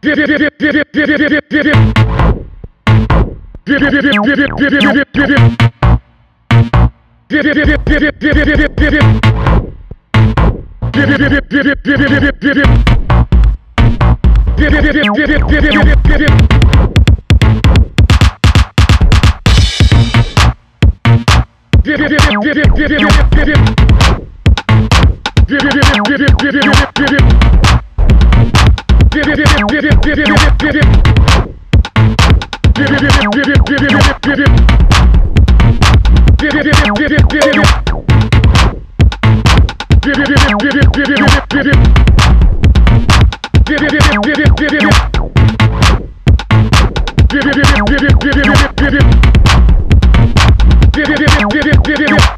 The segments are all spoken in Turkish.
Bip bip bip bip bip Dip dip dip dip dip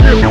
sensitive